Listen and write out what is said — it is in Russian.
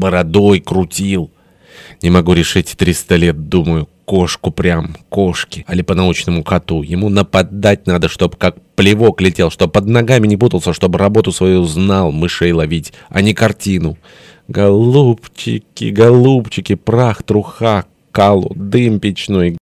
бородой крутил. Не могу решить триста лет, думаю, кошку прям, кошки, али по-научному коту. Ему нападать надо, чтоб как плевок летел, чтоб под ногами не путался, чтобы работу свою знал, мышей ловить, а не картину. Голубчики, голубчики, прах, труха, калу, дым печной,